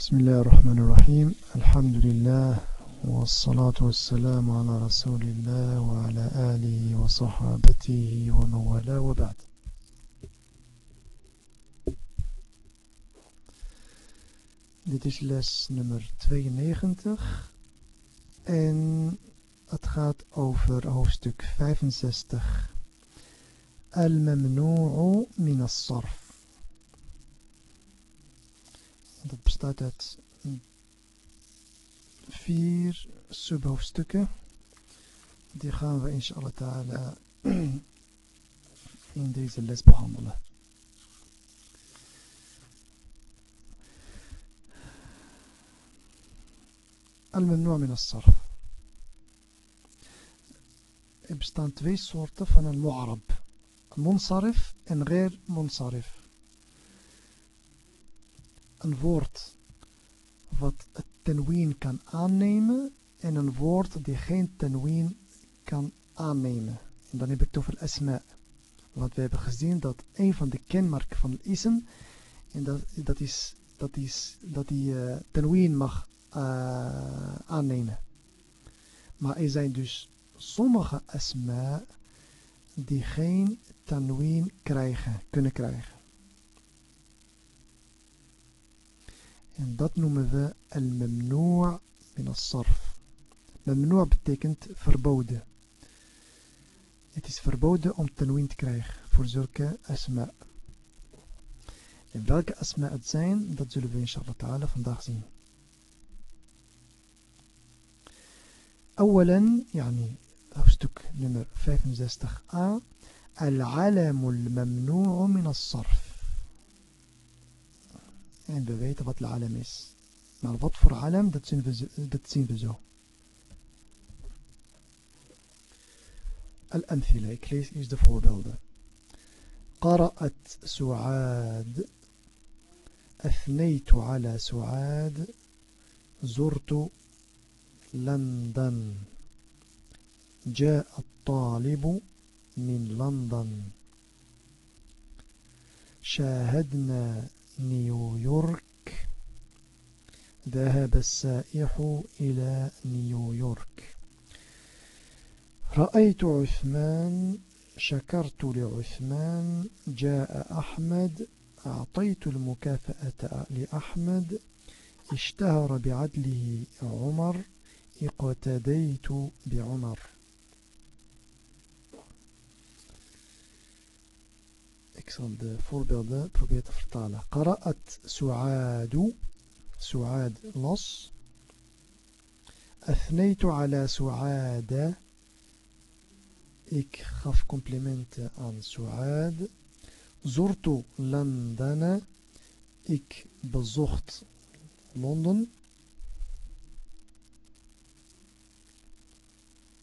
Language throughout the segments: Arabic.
بسم الله الرحمن الرحيم. الحمد لله والصلاة والسلام على رسول الله وعلى آله وصحابته ومن والاه وبعد. Dit is les nummer 92 en het gaat over hoofdstuk 65 Al-Mamnu'u min Dat bestaat uit vier subhoofdstukken. Die gaan we inshallah ta'ala in deze les behandelen. Al-Mamnu' min as-sarf. Er bestaan twee soorten van een mu'arab. Munsarif en ghair munsarif een woord wat het tenween kan aannemen en een woord die geen tenween kan aannemen. En dan heb ik het over asma. Want we hebben gezien dat een van de kenmerken van het ism en dat, dat is dat, is, dat die uh, mag uh, aannemen. Maar er zijn dus sommige asma die geen tanween krijgen, kunnen krijgen. En dat noemen we al-mamnu' min as-sarf. Mamnu' betekent verboden. Het is verboden om tanween te krijgen voor zulke asma. En welke asma het zijn, dat zullen we inshallah ta'ala vandaag zien. أولا يعني hoofdstuk nummer 65a العلم الممنوع من الصرف En we weten wat alam is. Maar wat voor alam, dat zien we, dat zien we zo. الأمثلة ik lees eerst de voorbeelden قرأت سعاد أثنيت على سعاد زرت لندن جاء الطالب من لندن شاهدنا نيويورك. ذهب السائح إلى نيويورك. رأيت عثمان شكرت لعثمان جاء أحمد أعطيت المكافأة لأحمد. اشتهر بعدله عمر اقتديت بعمر. De voorbeelden proberen te vertalen. Qara'at Su'adu. Su'ad los. Athneitu ala Su'ada. Ik gaf complimenten aan Su'ad. Zurtu Landana. Ik bezocht Londen.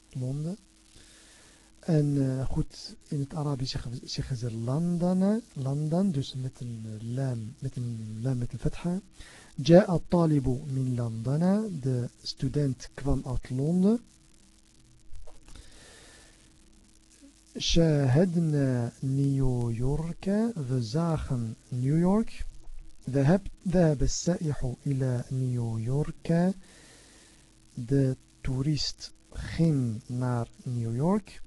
Londen. En uh, goed, in het Arabisch zeggen ze landana, landan, dus met een uh, lam, met een lam met een fatha. Ja'a talibu min landana, de student kwam uit Londen. شاهدنا نيويورك we zagen New York ذهب ذهب السائح إلى نيويورك de toerist ging naar New York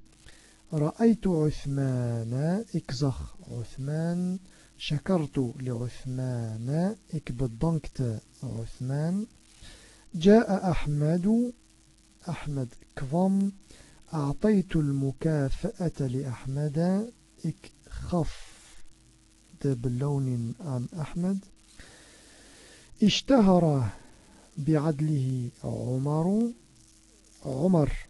رأيت عثمان إكزخ. عثمان شكرت لعثمان إكبدنكت عثمان جاء أحمد أحمد كظم أعطيت المكافأة لأحمد إكخف. بلون عن أحمد. اشتهر بعدله عمر. عمر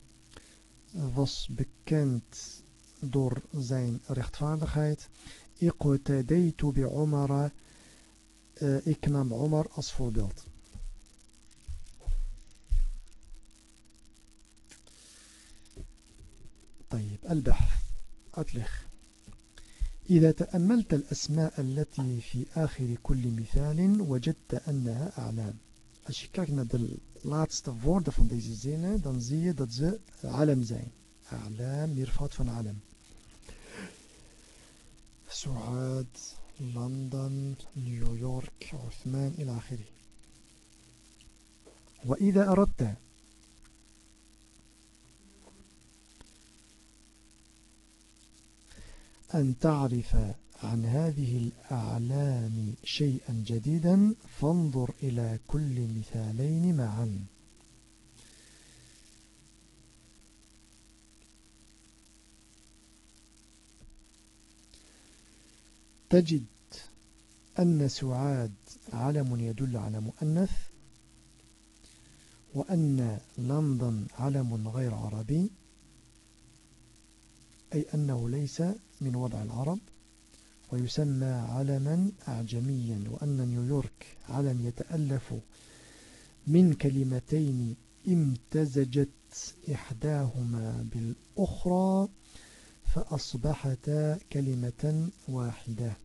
was bekend door zijn rechtvaardigheid. Iqtadaytu bi Umar. Uh, ik nam Omar als voorbeeld. طيب البحث أطلق إذا تأملت الأسماء التي في آخر كل مثال وجدت أنها أعلام naar de laatste woorden van deze zinnen, dan zie je dat ze alam zijn. Alam, meervoud van alam. Suad, London, New York, Uthman, ilakhiri. وإذا أردت أن تعرف عن هذه الأعلام شيئا جديدا فانظر إلى كل مثالين معا. تجد أن سعاد علم يدل على مؤنث وأن لندن علم غير عربي أي أنه ليس من وضع العرب. ويسمى علما أعجميا وأن نيويورك علم يتألف من كلمتين امتزجت إحداهما بالأخرى فأصبحتا كلمة واحدة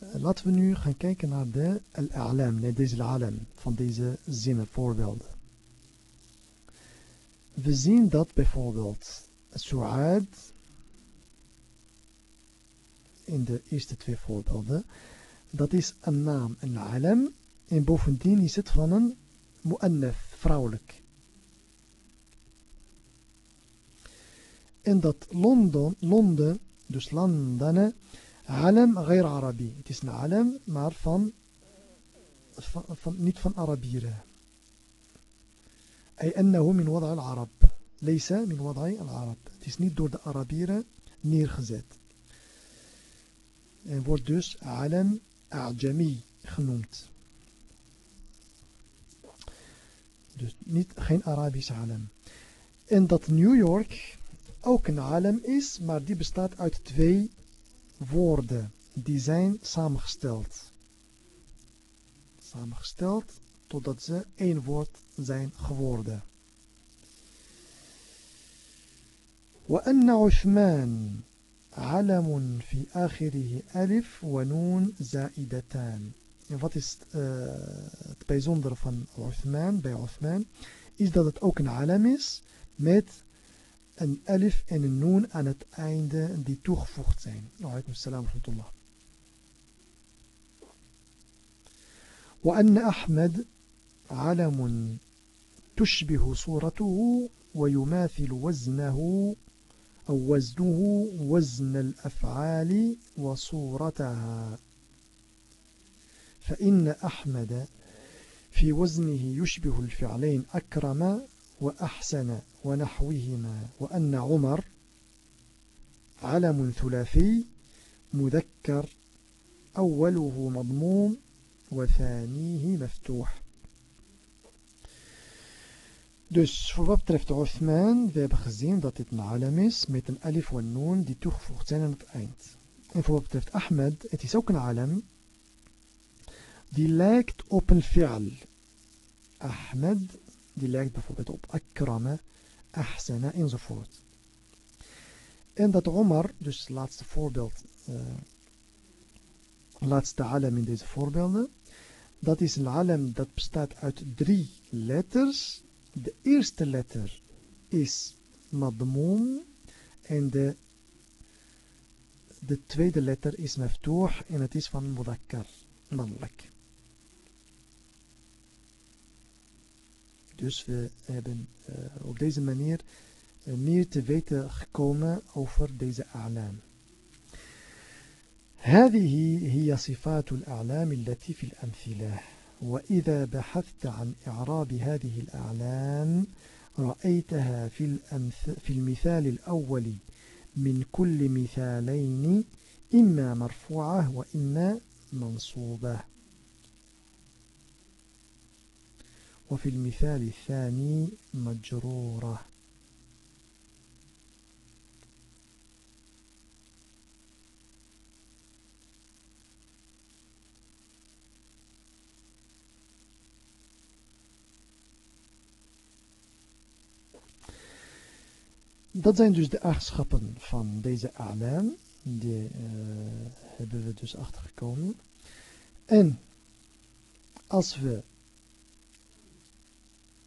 Laten we nu gaan kijken naar de al-a'lam, naar deze al-alam van deze zinnen, voorbeelden. We zien dat bijvoorbeeld Su'ad in de eerste twee voorbeelden, dat is een naam, een alam, en bovendien is het van een mu'annaf, vrouwelijk. En dat Londen, Londen dus London, alam غير Arabi. Het is een alam, maar van, van, van niet van Arabieren. أي أنه من وضع العرب ليس من وضع العرب het is niet door de Arabieren neergezet en wordt dus alam a'jami genoemd dus niet, geen Arabisch alam en dat New York ook een alam is maar die bestaat uit twee woorden die zijn samengesteld samengesteld totdat ze één woord zijn geworden. وأن عثمان علم في آخره ألف ونون زائدتان En wat is uh, het bijzondere van Uthman, bij Uthman, is dat het ook een alam is met een alif en een noon aan het einde die toegevoegd zijn. Alaikum salam wa rahmatullah. وأن أحمد علم تشبه صورته ويماثل وزنه أو وزنه وزن الأفعال وصورتها. فإن أحمد في وزنه يشبه الفعلين أكرم وأحسن ونحوهما وأن عمر علم ثلاثي مذكر أوله مضموم وثانيه مفتوح. Dus voor wat betreft Uthman, we hebben gezien dat dit een alam is met een alif en noon die toegevoegd zijn aan het eind. En voor wat betreft Ahmed, het is ook een alam die lijkt op een fi'al. Ahmed, die lijkt bijvoorbeeld op akrama, ahsana enzovoort. En dat Omar, dus het laatste voorbeeld, uh, laatste alam in deze voorbeelden, dat is een alam dat bestaat uit drie letters de eerste letter is madmoon en de, de tweede letter is maftoor en het is van mudakkar, mannelijk. Dus we hebben uh, op deze manier uh, meer te weten gekomen over deze a'lam. هذه هي صفات الأعلام التي في الأمثلة وإذا بحثت عن إعراب هذه الأعلام رأيتها في, في المثال الأول من كل مثالين إما مرفوعة وإما منصوبة. وفي المثال الثاني مجرورة. Dat zijn dus de eigenschappen van deze alam. Die eh, hebben we dus achtergekomen. En als we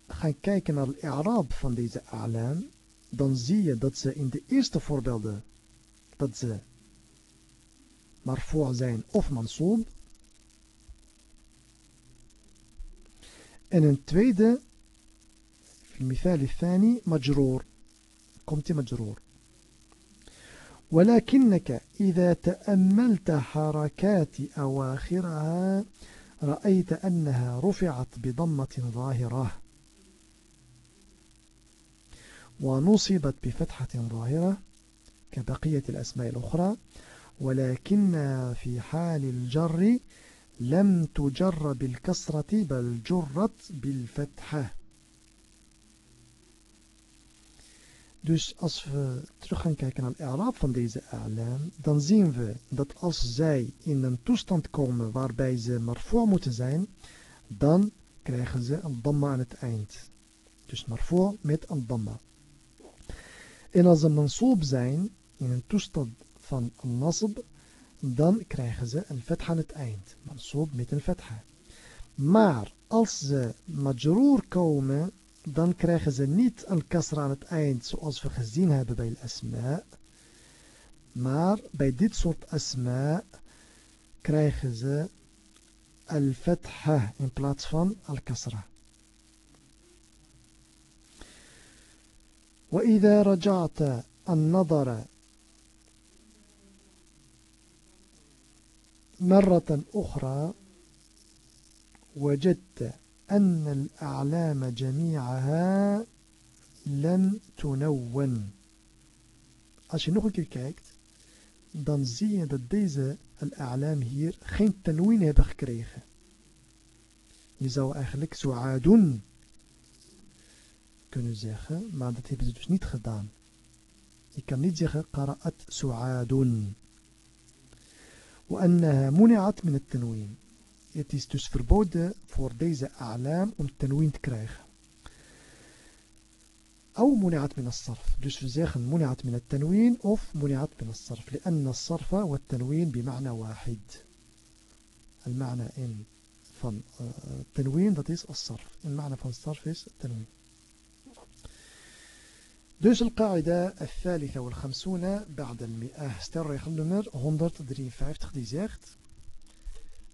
gaan kijken naar de Arab van deze alam, dan zie je dat ze in de eerste voorbeelden dat ze marfu' zijn of mansoob. En een tweede, Mifali Fani, Majroor. قمت مجرور. ولكنك إذا تأملت حركات أواخرها رأيت أنها رفعت بضمة ظاهرة. ونصبت بفتحة ظاهرة كبقية الأسماء الأخرى. ولكن في حال الجر لم تجر بالكسرة بل جرت بالفتحة. Dus als we terug gaan kijken naar het i'raab van deze a'lam, dan zien we dat als zij in een toestand komen waarbij ze marfu' moeten zijn, dan krijgen ze een damma aan het eind. Dus marfu' met een damma. En als ze mansoob zijn, in een toestand van nasb, dan krijgen ze een fatha aan het eind. Mansoob met een fatha. Maar als ze majroor komen, dan krijgen ze niet een kasra aan het eind zoals we gezien hebben bij asma. Maar bij dit soort asma krijgen ze al-fatha in plaats van al-kasra. وإذا رجعت النظر مرة أخرى وجدت أن الأعلام جميعها لم تنون Als je nog een keer kijkt, dan zie je dat deze al-a'lam hier geen tanwin hebben gekregen. Je zou eigenlijk su'adun kunnen zeggen, maar dat hebben ze dus niet gedaan. Je kan niet zeggen qara'at su'adun. وأنها منعت من التنوين Het is dus verboden voor deze a'lam om tanween te krijgen. أو منعت من الصرف dus we zeggen منعت من التنوين of منعت من الصرف لأن الصرف والتنوين بمعنى واحد المعنى in van dat is الصرف المعنى van الصرف is التنوين Dus القاعدة الثالثة والخمسون بعد المئة sterregel nummer 153 die zegt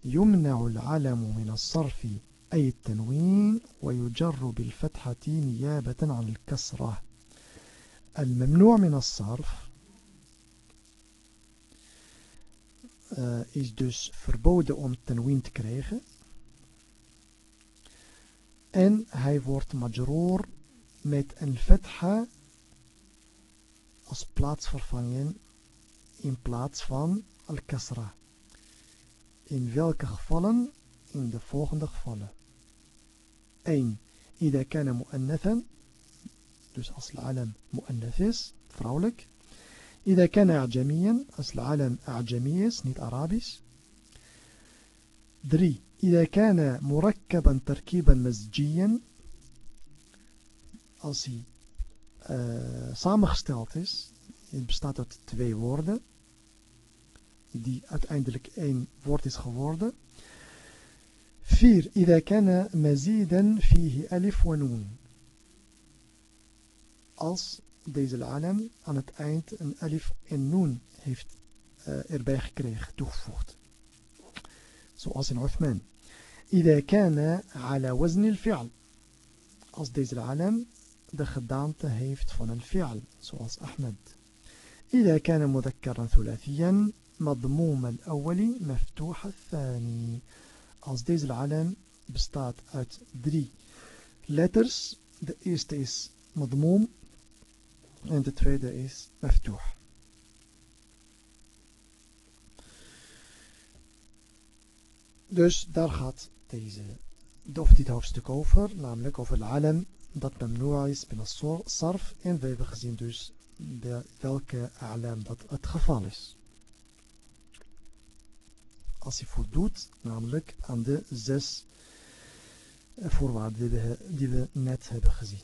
يمنع العلم من الصرف أي التنوين ويجر بالفتحة نيابة عن الكسرة الممنوع من الصرف uh, is dus verboden om tanween te krijgen en hij wordt majroor met een fatha als plaatsvervanging in plaats van al-kasra. In welke gevallen? In de volgende gevallen. 1. إذا كان مؤنثا dus als العلم مؤنث is vrouwelijk إذا كان أعجميا als العلم أعجمي is niet Arabisch 3 إذا كان مركبا تركيبا مزجيا als hij uh, samengesteld is. Het bestaat uit twee woorden. Die uiteindelijk één woord is geworden. 4. إذا كان مزيدا فيه ألف ونون. Als deze alam aan het eind een alif en noon heeft uh, erbij gekregen, toegevoegd. Zoals in Uthman. إذا كان على وزن الفعل. Als deze alam de gedaante heeft van een fi'al, zoals Ahmed. إذا كان مذكرا ثلاثيا مضموم الأول مفتوح الثاني als deze alam bestaat uit drie letters de eerste is madmoom en de tweede is maftuh dus daar gaat deze of dit hoofdstuk over namelijk over de alam dat memnoa is binnen sarf. En we hebben gezien dus de, welke a'lam dat het geval is. Als hij voldoet, namelijk aan de zes voorwaarden die we, die we net hebben gezien.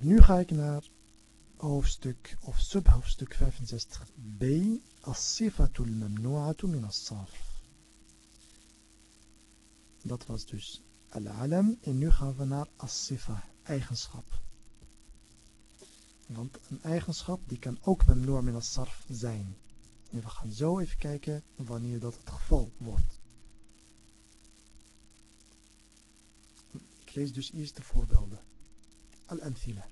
Nu ga ik naar hoofdstuk of subhoofdstuk 65b. As-sifatul memnu'atu min as-sarf. Dat was dus al-alam. En nu gaan we naar as-sifa, eigenschap. Want een eigenschap die kan ook een memnoor min sarf zijn. En we gaan zo even kijken wanneer dat het geval wordt. Ik lees dus eerst de voorbeelden. Al-Amthila.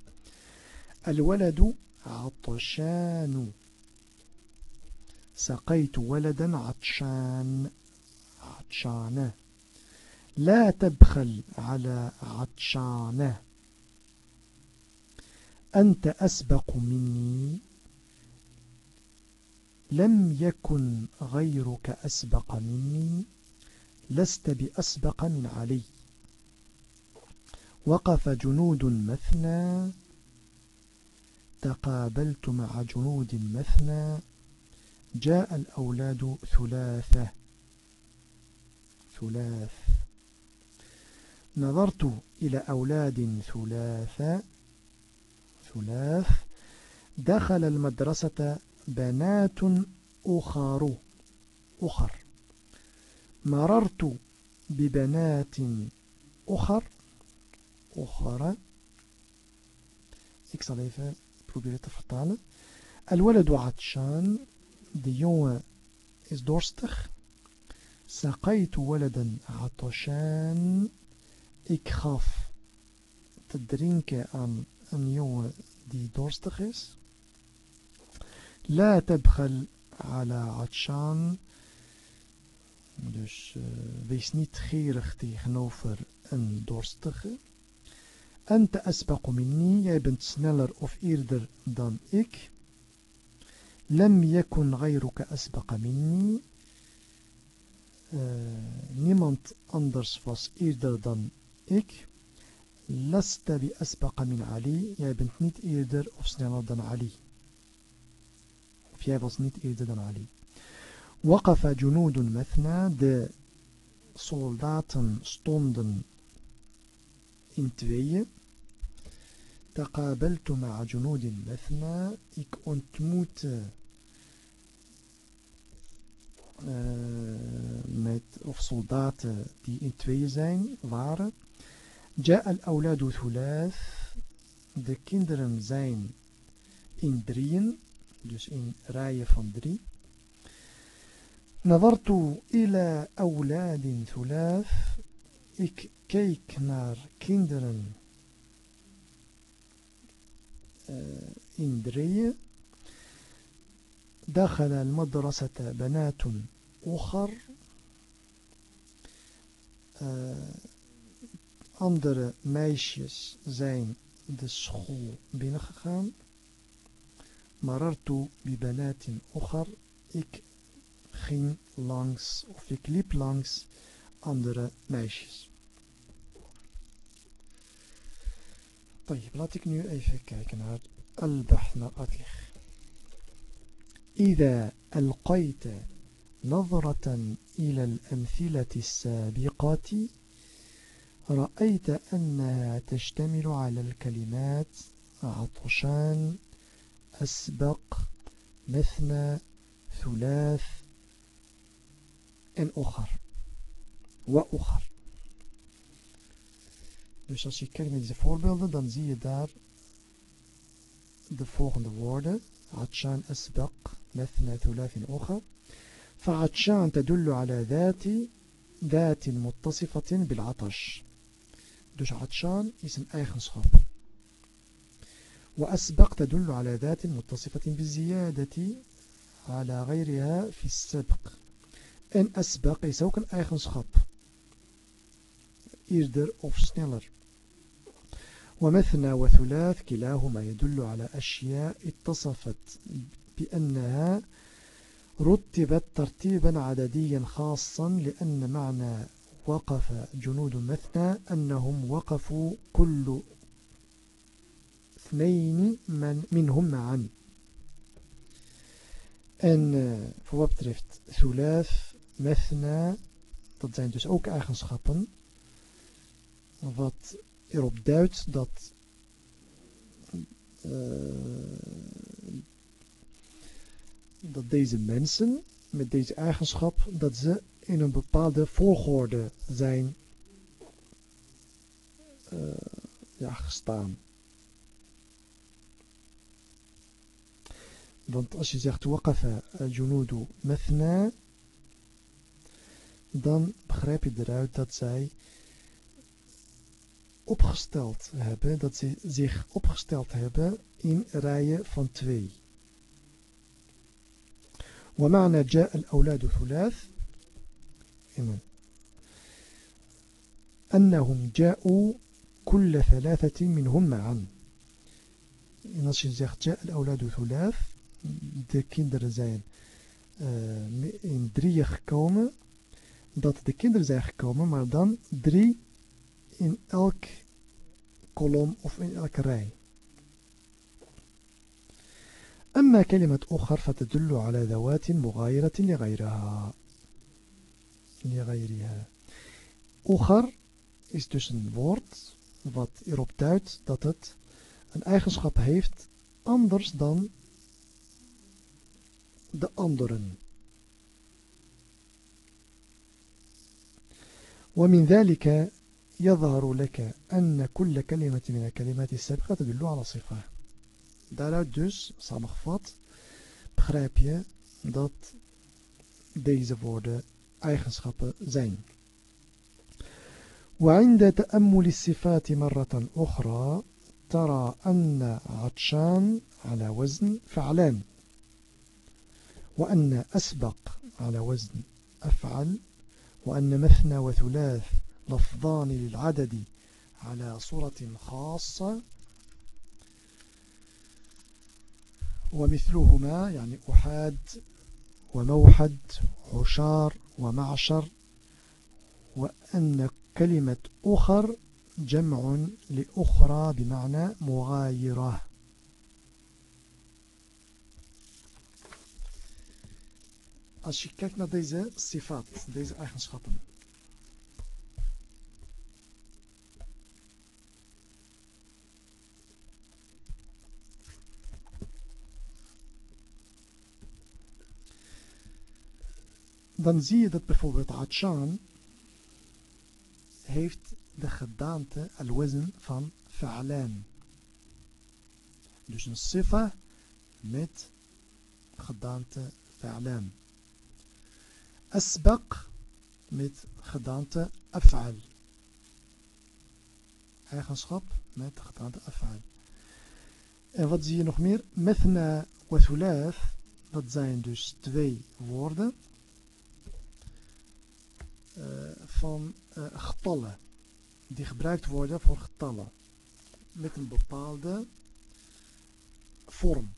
Al-Waladu Atashanu. سقيت ولدا عطشان عطشانه لا تبخل على عطشانه أنت أسبق مني. لم يكن غيرك أسبق مني. لست بأسبق من علي. وقف جنود مثنى. تقابلت مع جنود مثنى. جاء الأولاد ثلاثة. ثلاث. نظرت إلى أولاد ثلاثة. ثلاث دخل المدرسة بنات أخر أخر. مررت ببنات أخر أخرى إكسال إيفا بروبيري تفرطال الولد عطشان ديوة إز دورستخ سقيت ولدا عطشان إكخاف. تدرينك أم een jongen die dorstig is. La tabkhal ala atshan. Dus uh, wees niet gierig tegenover een dorstige. Anta asbaqu minni, jij bent sneller of eerder dan ik. Lam yakun ghayruka asbaqa minni. Uh, niemand anders was eerder dan ik. لست بأسبق من علي. يا بنت نيت إيردر أو سنالر علي. في was نيت إيردر دان علي وقف جنود مثنى. د soldaten stonden إن tweeën تقابلت مع جنود مثنى. Ik ontmoet eh, مت أوف soldaten die إن tweeën زين وار جاء الأولاد ثلاث de kinderen zijn in drieën dus in rijen van drie نظرت إلى أولاد ثلاث ik keek naar kinderen in drieën دخل المدرسة بنات أخر andere meisjes zijn de school binnengegaan marartu bi banatin أخر ik ging langs of ik liep langs andere meisjes طيب laat ik nu even kijken naar naar uitleg إذا ألقيت نظرة إلى الأمثلة السابقة رأيت أنها تشتمل على الكلمات عطشان أسبق مثنى ثلاث en أخر وأخر. Dus als je kijkt naar deze voorbeelden, dan zie je daar de volgende woorden. عطشان أسبق مثنى ثلاث أخر. فعطشان تدل على ذات ذات متصفة بالعطش. Dus عطشان is een eigenschap. وأسبق تدل على ذات متصفة بالزيادة على غيرها في السبق. En أسبق is ook een eigenschap. Eerder. ومثنى وثلاث كلاهما يدل على أشياء اتصفت بأنها رتبت ترتيبا عدديا خاصا لأن معنى وقف جنود مثنى أنهم وقفوا كل اثنين من منهم معا En uh, voor wat betreft thulath, methna, dat zijn dus ook eigenschappen wat erop duidt dat uh, dat deze mensen met deze eigenschap dat ze in een bepaalde volgorde zijn uh, ja, gestaan. Want als je zegt waqafa al-junudu mathna dan begrijp je eruit dat zij opgesteld hebben, dat ze zich opgesteld hebben in rijen van twee. ومعنى جاء الأولاد ثلاث إمام أنهم جاءوا كل ثلاثة منهم معا. إنشي زيخ جاء الأولاد ثلاث. دي كندر زين إن آه، دري يخكوم. دات دي كندر زين يخكوم مردان دري إن ألك كولوم أو إن ألك رأي. أما كلمة أخر فتدل على ذوات مغايرة لغيرها. لغيرها أخر is dus een woord wat erop duidt dat het een eigenschap heeft anders dan de anderen. ومن ذلك يظهر لك أن كل كلمة من الكلمات السابقة تدل على صفة daaruit dus, samengevat, begrijp je dat deze woorden eigenschappen zijn. وعند تأمل الصفات مرة أخرى ترى أن عطشان على وزن فعلان وأن أسبق على وزن أفعل وأن مثنى وثلاث لفظان للعدد على صورة خاصة ومثلهما يعني أحاد وموحد عشار ومعشر وأن كلمة أخر جمع لأخرى بمعنى مغايرة Als je kijkt naar deze sifat, deze eigenschappen. Dan zie je dat bijvoorbeeld Atshan heeft de gedaante al-wazn van fa'lan. Dus een sifa met gedaante fa'lan. Asbaq met gedaante af'al. Eigenschap met gedaante af'al. En wat zie je nog meer? Methna wa thulath. Dat zijn dus twee woorden. Uh, van uh, getallen die gebruikt worden voor getallen met een bepaalde vorm.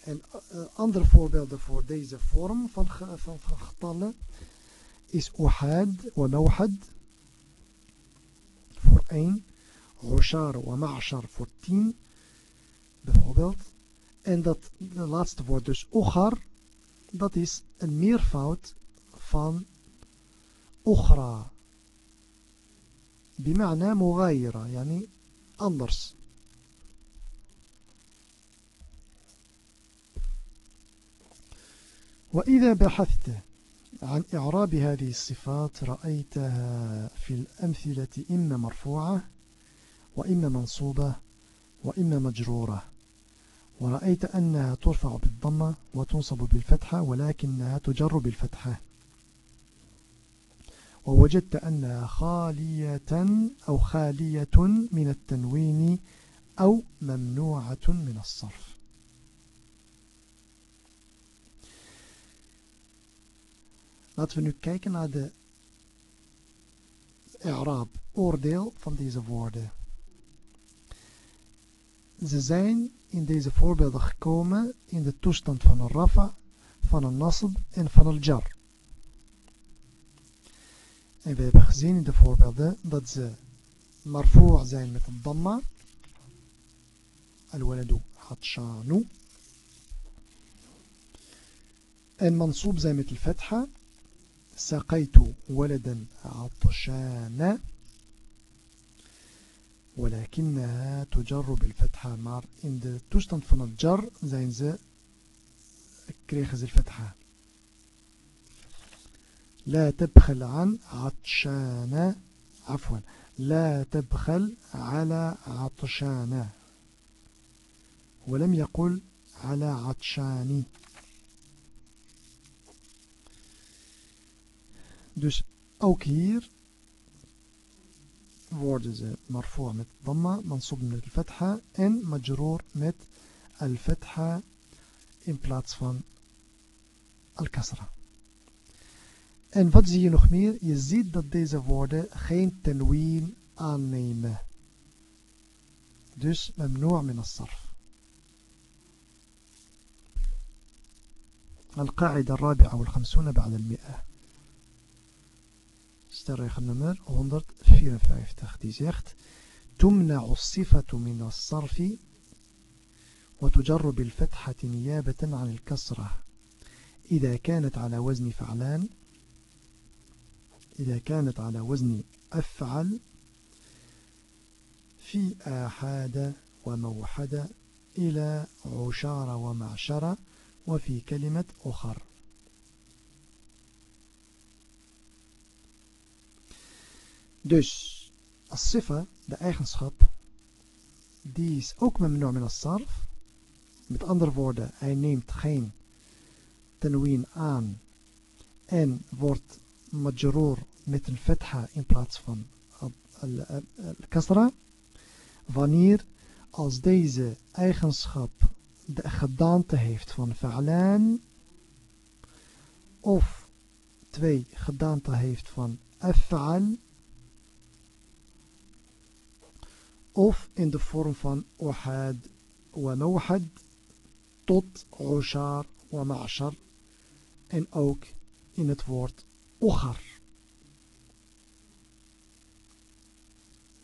En uh, andere voorbeelden voor deze vorm van, van, van getallen is uhad wa mawhad voor 1, ushar wa ma'ashar voor 10 bijvoorbeeld. En dat de laatste woord dus ughar, dat is een meervoud van ughra. بمعنى مغايرة يعني anders وإذا بحثت عن إعراب هذه الصفات رأيتها في الأمثلة إما مرفوعة وإما منصوبة وإما مجرورة. ورأيت أنها ترفع بالضمة وتنصب بالفتحة ولكنها تجر بالفتحة. ووجدت أنها خالية أو خالية من التنوين أو ممنوعة من الصرف Laten we nu kijken naar de i'raab, oordeel van deze woorden. Ze zijn in deze voorbeelden gekomen in de toestand van een rafa, van een nasb en van een jar. En we hebben gezien in de voorbeelden dat ze marfu' zijn met een damma. Al-waladu hatshanu. En mansoob zijn met al-fatha. سقيت ولدا عطشانا ولكنها تجر بالفتحة maar in de toestand van het jar zijn ze kregen ze الفتحة لا تبخل عن عطشانة عفوا. لا تبخل على عطشانة ولم يقل على عطشاني دوس أو كير worden ze مرفوع مت ضمة منصوب met الفتحة إن مجرور مت الفتحة in plaats van الكسره En wat zie je nog meer? Je ziet dat deze woorden geen tenween aannemen. Dus memnoor min as-sarf. القاعدة الرابعة والخمسون بعد المئة sterregel nummer 154 die zegt تمنع الصفة من الصرف وتجر بالفتحة نيابة عن الكسرة إذا كانت على وزن فعلان إذا كانت على وزن أفعل في آحاد وموحد إلى عشار ومعشر وفي كلمة أخر Dus als sifa, de eigenschap, die is ook memnoor min as-sarf. Met andere woorden, hij neemt geen tenween aan en wordt majroor met een in plaats van al-kasra. Wanneer als deze eigenschap de gedaante heeft van fa'lan of twee gedaante heeft van af'al of in de vorm van uhad wa mawhad tot ushar wa ma'ashar en ook in het woord ogar.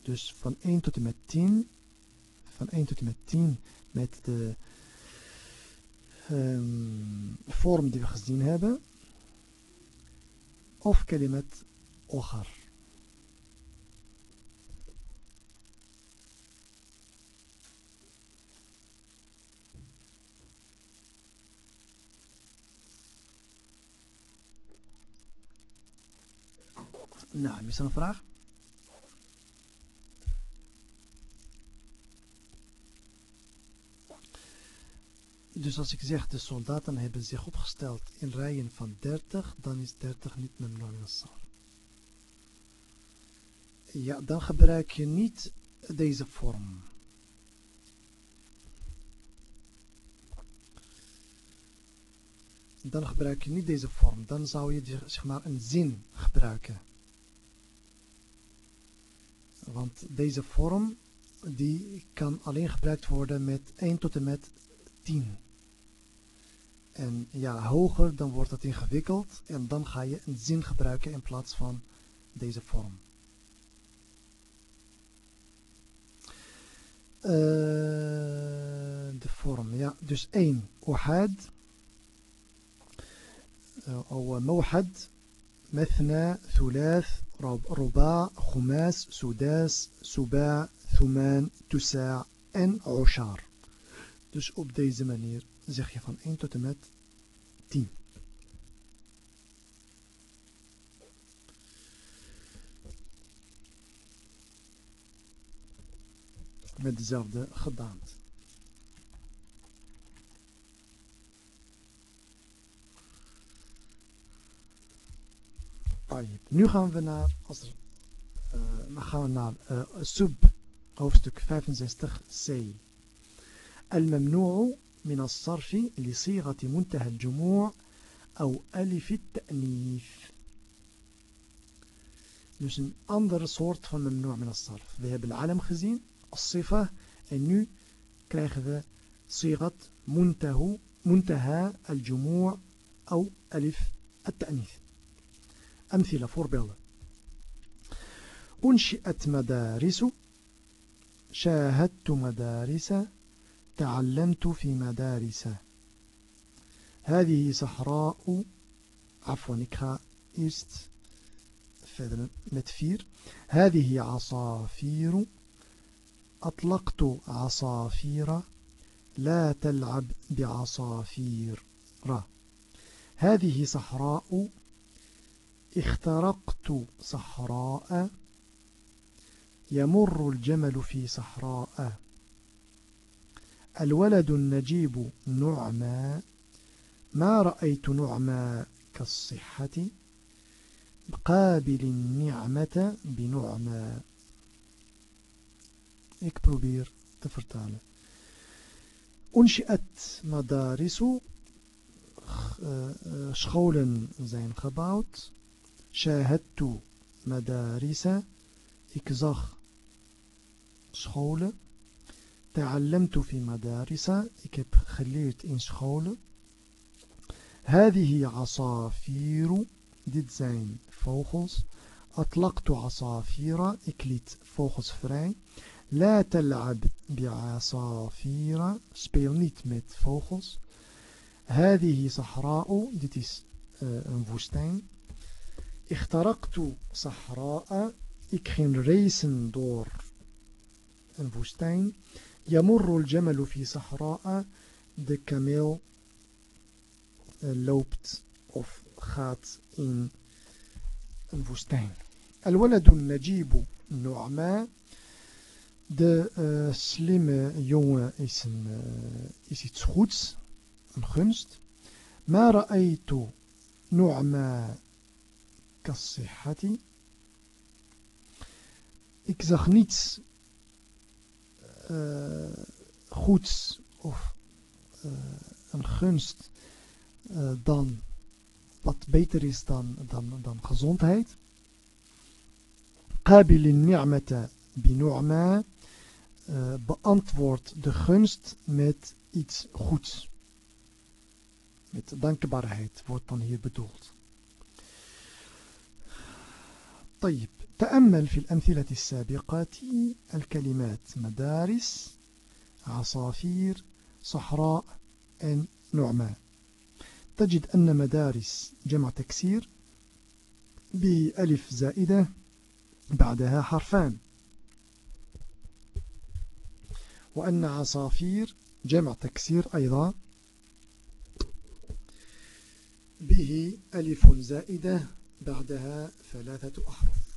Dus van 1 tot en met 10, van 1 tot en met 10 met de um, vorm die we gezien hebben, of kalimat ogar. Nou, is er een vraag? Dus als ik zeg de soldaten hebben zich opgesteld in rijen van 30, dan is 30 niet meer Nassar. Ja, dan gebruik je niet deze vorm. Dan gebruik je niet deze vorm. Dan zou je zeg maar een zin gebruiken. Want deze vorm die kan alleen gebruikt worden met 1 tot en met 10. En ja, hoger dan wordt het ingewikkeld en dan ga je een zin gebruiken in plaats van deze vorm. Uh, de vorm, ja. Dus 1. Uhad. أو موحد مثنى ثلاث رباع خماس سداس سباع ثمان تساع en عشار dus op deze manier zeg je van 1 tot en met 10 met dezelfde gedaante Nu gaan we naar, als er, uh, gaan we naar uh, sub hoofdstuk 65c. الممنوع من الصرف لصيغة منتهى الجموع أو ألف التأنيث Dus een andere soort van memnoor min as-sarf. We hebben alam gezien, as-sifa, en nu krijgen we sigat muntahu, muntaha al-jumu'a, of alif at-ta'nith. أمثلة voorbeelden أنشئت مدارس شاهدت مدارس تعلمت في مدارس. هذه صحراء عفوا verder met vier هذه عصافير أطلقت عصافير لا تلعب بعصافير. هذه صحراء اخترقت صحراء يمر الجمل في صحراء الولد النجيب نعمى ما رأيت نعمى كالصحة قابل النعمة بنعمى Ik probeer te vertalen. Unshi'at madarisu. Scholen zijn gebouwd. Shahadtu madarisa. Ik zag scholen. تعلمت في مدارس ik heb geleerd in scholen هذه عصافير dit zijn vogels أطلقت عصافير ik liet vogels vrij لا تلعب بعصافير speel niet met vogels هذه صحراء dit is uh, een woestijn اخترقت صحراء ik ging racen door een woestijn يمر الجمل في صحراء de kameel loopt of gaat in een woestijn. الولد النجيب نعماء de uh, slimme jongen is, een, uh, is iets goeds, een gunst. ما رأيت نعماء كالصحة ik zag niets uh, goeds of uh, een gunst uh, dan wat beter is dan, dan, dan gezondheid. قابل النعمة بنعمة uh, beantwoord de gunst met iets goeds. Met dankbaarheid wordt dan hier bedoeld. طيب تأمل في الأمثلة السابقات الكلمات مدارس عصافير صحراء en نعماء تجد أن مدارس جمع تكسير بألف زائدة بعدها حرفان. وأن عصافير جمع تكسير أيضا به ألف زائدة بعدها ثلاثة أحرف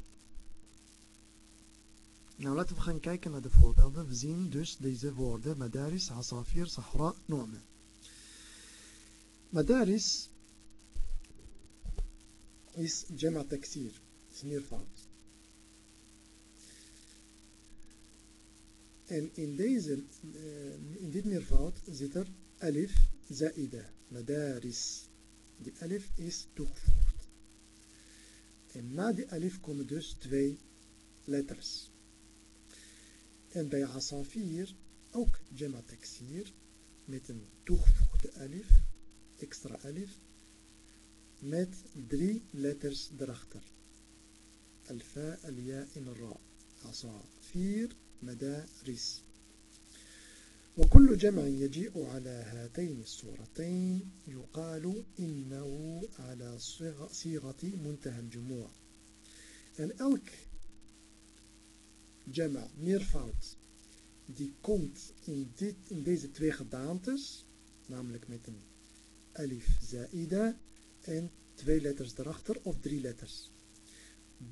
Nou, laten we gaan kijken naar de voorbeelden. We zien dus deze woorden. Madaris, Asafir, Sahra, Nu'ma. Madaris is Jama Taksir. is meervoud. En in, deze, uh, in dit meervoud zit er alif zaida. Madaris. Die alif is toegevoegd. En na die alif komen dus twee letters. En bij asafir ook jama taksir met een toegevoegde alif, extra alif, met drie letters erachter. Alfa, alja en ra. Asafir, madaris. وكل جمع يجيء على هاتين الصورتين يقال إنه على صيغة منتهى الجموع. En elk jama, meervoud, die komt in, dit, in deze twee gedaantes, namelijk met een alif zaida en twee letters erachter of drie letters.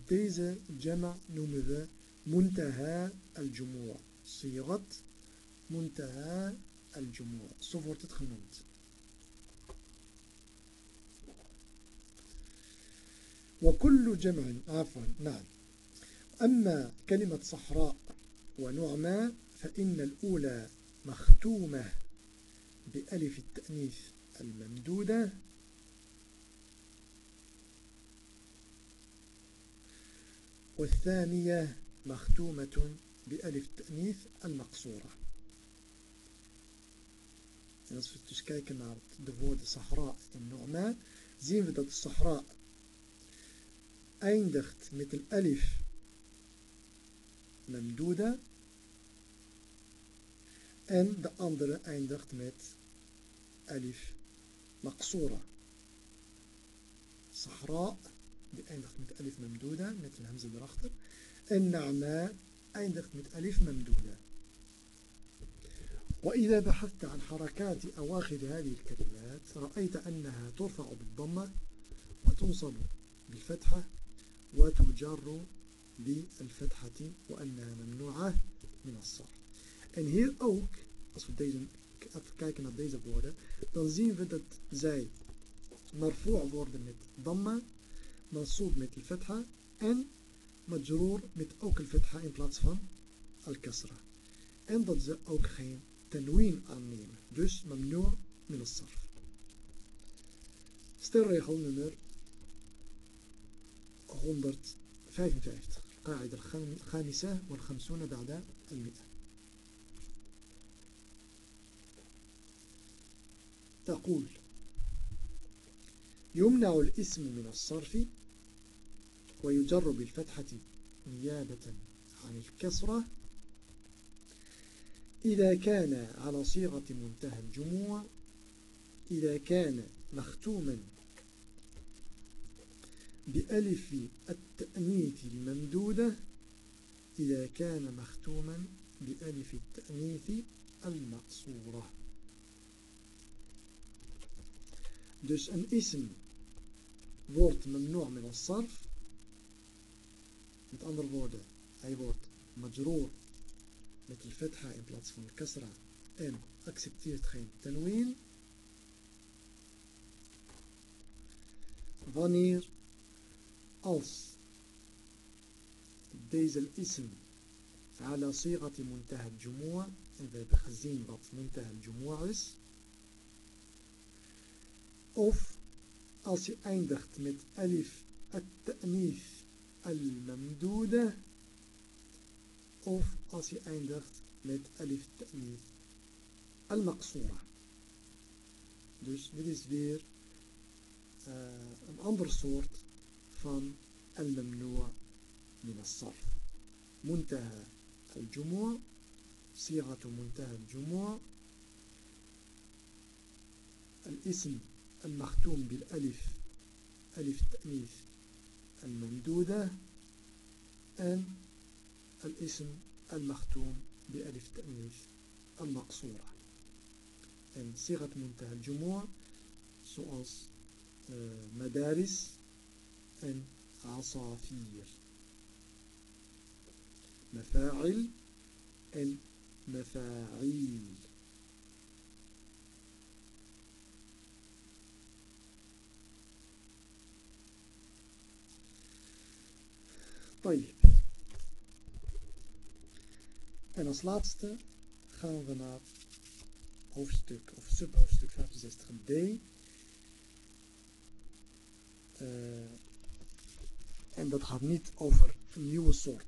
Deze jama noemen we muntaha al-jumu'a. Sirat muntaha al-jumu'a. Zo wordt het. وكل جمع عفوا نعم أما كلمة صحراء ونعمى فإن الأولى مختومة بألف التأنيث الممدودة والثانية مختومة بألف التأنيث المقصورة En als we dus kijken naar de woorden Sahra en Nu'ma, zien we dat Sahra eindigt met een alif memduda. En de andere eindigt met alif maqsura. Sahra, die eindigt met alif memduda, met een hamza erachter. En na'ma eindigt met alif memduda. وإذا بحثت عن حركات أواخر هذه الكلمات رأيت أنها ترفع بالضمة وتنصب بالفتحة وتجر بالفتحة وأنها ممنوعة من الصرف En hier ook, als we deze, even kijken naar deze woorden, dan zien we dat zij marfu' worden met damma, mansoob met al-fatha en majroor met ook al-fatha in plaats van al-kasra. en dat ze ook geen tenween aannemen. Dus mamnu min as-sarf. Stelregel nummer 155. القاعدة الخامسة والخمسون بعد المئة تقول يمنع الاسم من الصرف ويجر بالفتحة نيابة عن الكسرة إذا كان على صيغة منتهى الجموع إذا كان مختوما بألف التأنيث الممدودة إذا كان مختوما بألف التأنيث المقصورة Dus een ism wordt mamnu' min as-sarf. Met andere woorden, hij wordt majroor met de fetha in plaats van kasra en accepteert geen tanween. Wanneer als deze ism على صيغة منتهى الجموع en we hebben gezien wat منتهى الجموع is of als je eindigt met alif at-ta'nif al-mamduda of als je eindigt met alif ta'nif al-maqsura dus dit is weer uh, een ander soort van al-mamnu'a min as-sarf muntaha al-jumu'a صيغة منتهى الجموع الاسم المختوم بالألف ألف التأنيث الممدودة أن الاسم المختوم بألف التأنيث المقصورة. أن صيغة منتهى الجموع zoals مدارس أن عصافير. مفاعل أن مفاعيل طيب. En als laatste gaan we naar hoofdstuk of subhoofdstuk 65d. Uh, en dat gaat niet over een nieuwe soort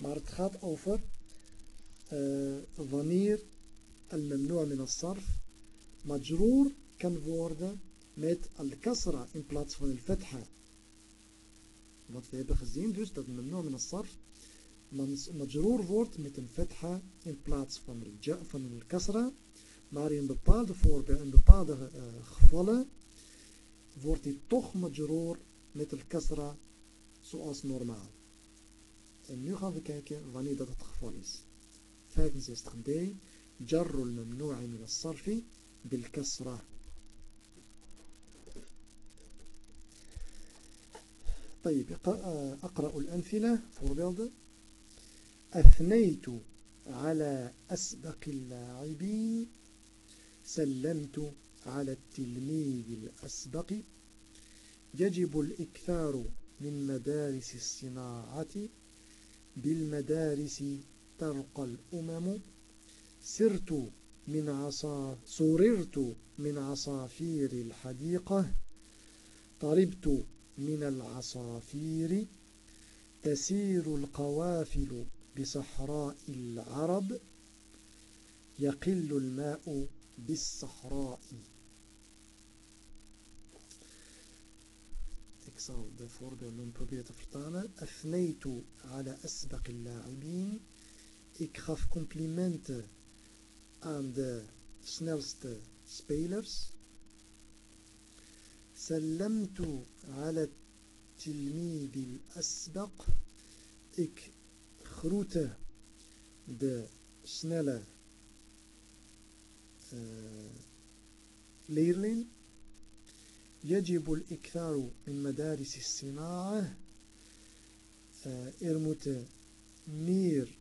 maar het gaat over uh, wanneer al-memnu' min as-sarf majroor kan worden met al-kasra in plaats van al-fatha Wat we hebben gezien dus dat memnu min as-sarf majroor wordt met een fetha in plaats van van een kasra. Maar in bepaalde voorbeelden, in bepaalde uh, gevallen wordt hij toch majroor met een kasra zoals normaal. En nu gaan we kijken wanneer dat het geval is. 65d. جر الممنوع من الصرف بالكسره طيب أقرأ الأمثلة voorbeelden أثنيت على أسبق اللاعبين سلمت على التلميذ الأسبق. يجب الإكثار من مدارس الصناعة. بالمدارس ترقى الأمم. سرت من عصا سررت من عصافير الحديقة. طربت من العصافير تسير القوافل بصحراء العرب يقل الماء بالصحراء اكسال ده فوربيل لون بروبيت فرطانا أثنيت على أسبق اللاعبين ik gaf complimenten aan de snelste spelers. Salamtu ala tilmidil asbaq. Ik route د snelle ليرلين eh, يجب الإكثار من مدارس الصناعة eh, إرمت مير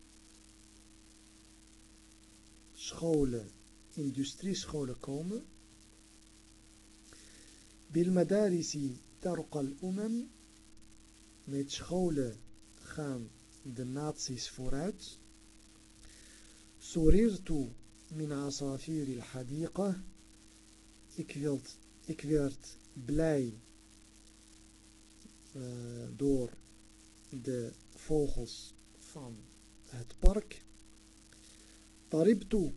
شخول إندستري شخول كوم بالمدارس ترقى الأمم متشخول خام de naties vooruit. Sorirtu min asafir al-hadiqa. Ik werd blij uh, door de vogels van het park. Taribtu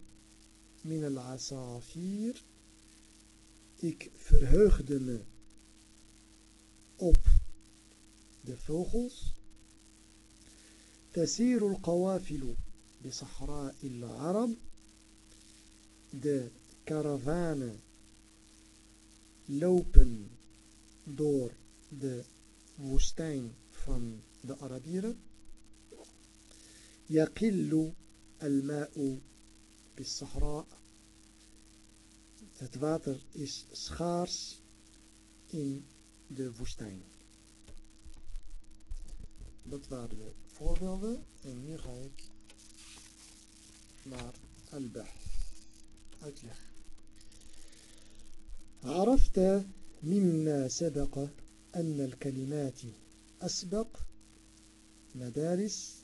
min al-asafir. Ik verheugde me op de vogels. تسير القوافل بصحراء العرب de karavanen lopen door de woestijn van de Arabieren. يقل الماء بالصحراء Het water is schaars in de woestijn. Dat waren de voorbeelden en hier ga ik naar البحث أتلح عرفت مما سبق أن الكلمات أسبق مدارس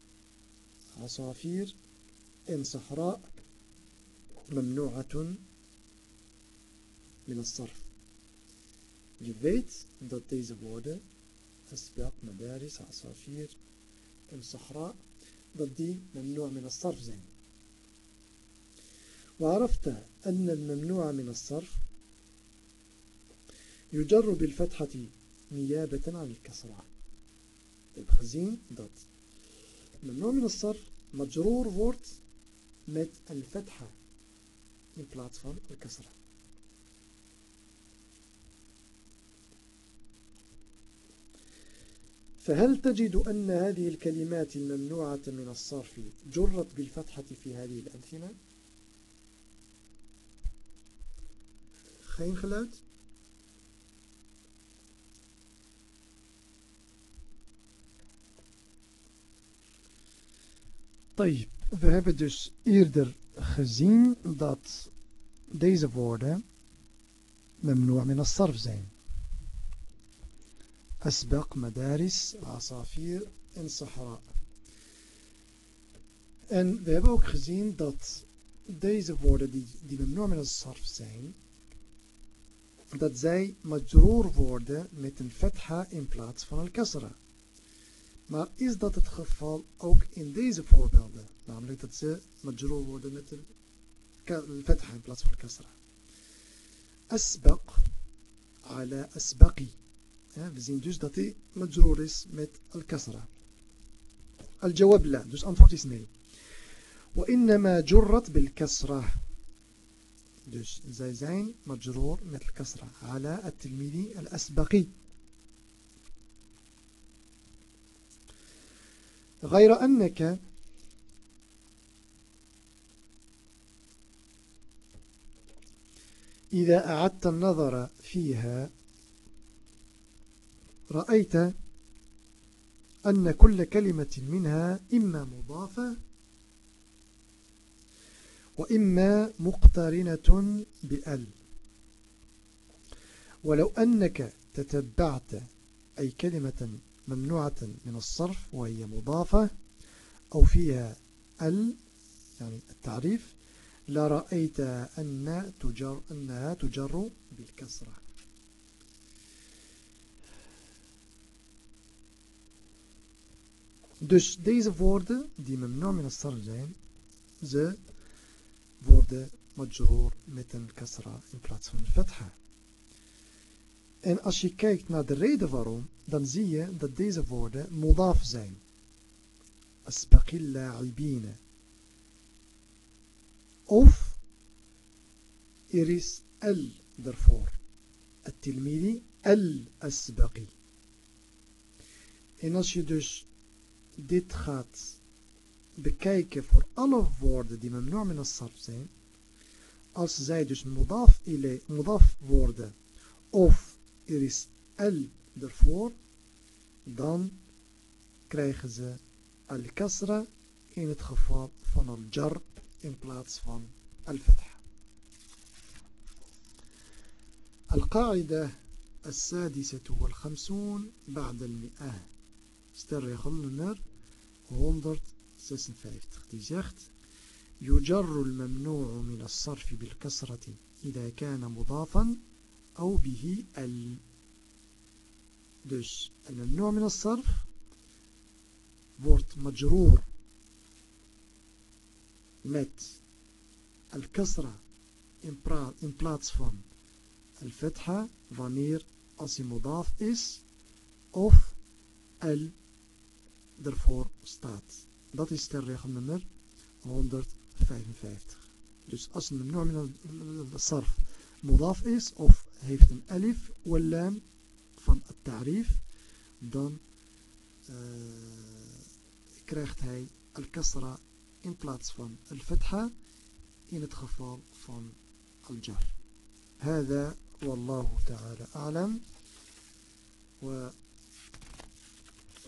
عصافير إن صحراء ممنوعة من الصرف. Je weet dat deze woorden, asbaq, madaris, asafir, الصحراء ضدي ممنوع من الصرف زين. وعرفت أن الممنوع من الصرف يجر بالفتحة نيابة عن الكسرة. تبخزين ضد الممنوع من الصرف مجرور وورد مت الفتحة. من plaats الكسرة. فهل تجد أن هذه الكلمات الممنوعة من الصرف جرت بالفتحة في هذه الأمثلة؟ خين خلات؟ طيب We hebben dus eerder gezien dat deze woorden memnoa min as-sarf zijn. أسبق مدارس عصافير en Sahara. En we hebben ook gezien dat deze woorden die, die memnoa min as-sarf zijn, dat zij majroor worden met een fetha in plaats van al-kasra. Maar is dat het geval ook in deze voorbeelden? Namelijk dat ze majroor worden met een fetha in plaats van al-kasra. Asbaq ala asbaqi. We zien dus dat hij majroor is met al-kasra. Al-jawab la, dus antwoord is nee. وإنما جرت بالكسرة dus zij zijn majroor met al-kasra ala at-tilmidi al-asbaqi غير أنك إذا أعدت النظر فيها رأيت أن كل كلمة منها إما مضافة وإما مقترنة بأل ولو أنك تتبعت أي كلمة ممنوعة من الصرف وهي مضافة أو فيها ال يعني التعريف لرأيت أن تجر أنها تجر بالكسرة. Dus deze woorden die memnu min sar zijn, ze worden major met een kasra in plaats van fetha. En als je kijkt naar de reden waarom, dan zie je dat deze woorden modaf zijn. Asbaqilla albine. Of er is al daarvoor. Het tilmidi al asbaqi. En als je dus dit gaat bekijken voor alle woorden die memnu' min as-sarf zijn, als zij dus mudaf, ile, mudaf worden of er is al ervoor, dan krijgen ze al-kasra in het geval van al-jar in plaats van al-fatha. القاعدة السادسة والخمسون بعد المئة sterregel nummer 156. Die zegt: يجر الممنوع من الصرف بالكسرة إذا كان مضافا أو به ال. Dus الممنوع من الصرف wordt مجرور. مت الكسرة in plaats van الفتحة wanneer als hij مضاف is of al ervoor staat. Dat is ter regel nummer 155. Dus als een memnu min al-sarf modaf is of heeft een alif wal lam van het tarif, dan uh, krijgt hij al-kasra in plaats van al-fatha in het geval van al-jar. هذا والله تعالى أعلم و